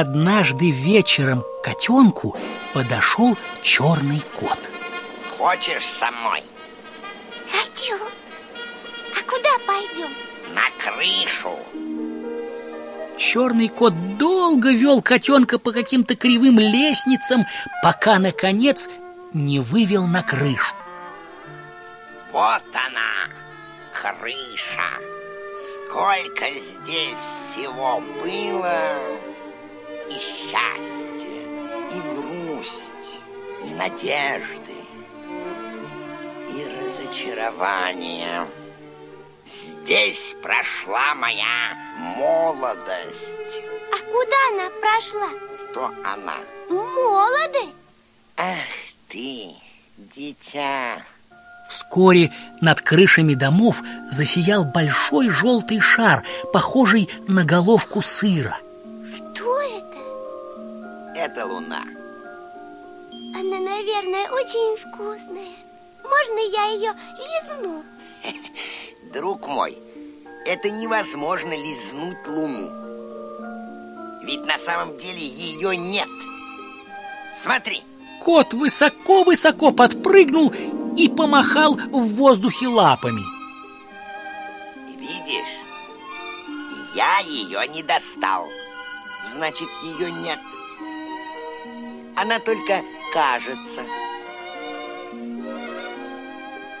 однажды вечером к котенку подошел черный кот. Хочешь со мной? Хочу. А куда пойдем? На крышу. Черный кот долго вел котенка по каким-то кривым лестницам, пока, наконец, не вывел на крышу. Вот она, крыша. Сколько здесь всего было. Надежды, и разочарование. Здесь прошла моя молодость. А куда она прошла? Кто она? Молодость? Ах ты, дитя. Вскоре над крышами домов засиял большой желтый шар, похожий на головку сыра. Что это? Это луна. Она, наверное, очень вкусная. Можно я ее лизну? Друг мой, это невозможно лизнуть луну. Ведь на самом деле ее нет. Смотри. Кот высоко-высоко подпрыгнул и помахал в воздухе лапами. Видишь, я ее не достал. Значит, ее нет. Она только кажется.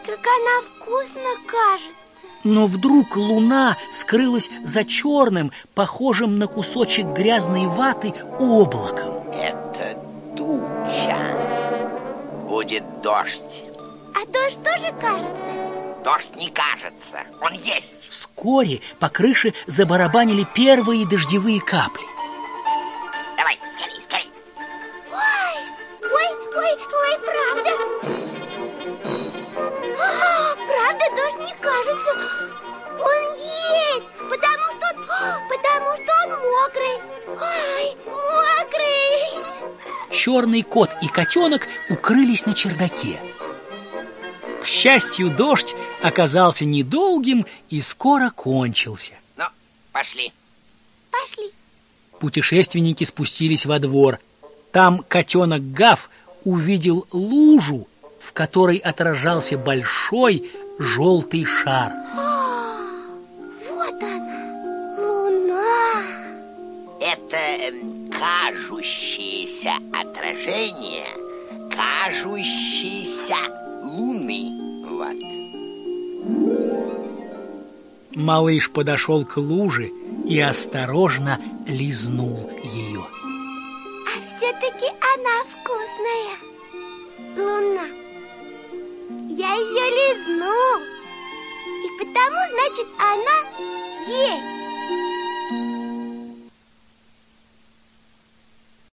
Как она вкусно кажется. Но вдруг луна скрылась за черным, похожим на кусочек грязной ваты, облаком. Это туча. Будет дождь. А дождь тоже кажется? Дождь не кажется, он есть. Вскоре по крыше забарабанили первые дождевые капли. Дождь не кажется. Он есть, потому что, потому что он мокрый. Ой, мокрый. Черный кот и котенок укрылись на чердаке. К счастью, дождь оказался недолгим и скоро кончился. Ну, пошли. Пошли. Путешественники спустились во двор. Там котенок Гав увидел лужу, в которой отражался большой желтый шар. Вот она, луна. Это эм, кажущееся отражение кажущейся луны. Вот. Малыш подошел к луже и осторожно лизнул ее. А все-таки она вкусная. Ее лизну. И потому, значит, она есть.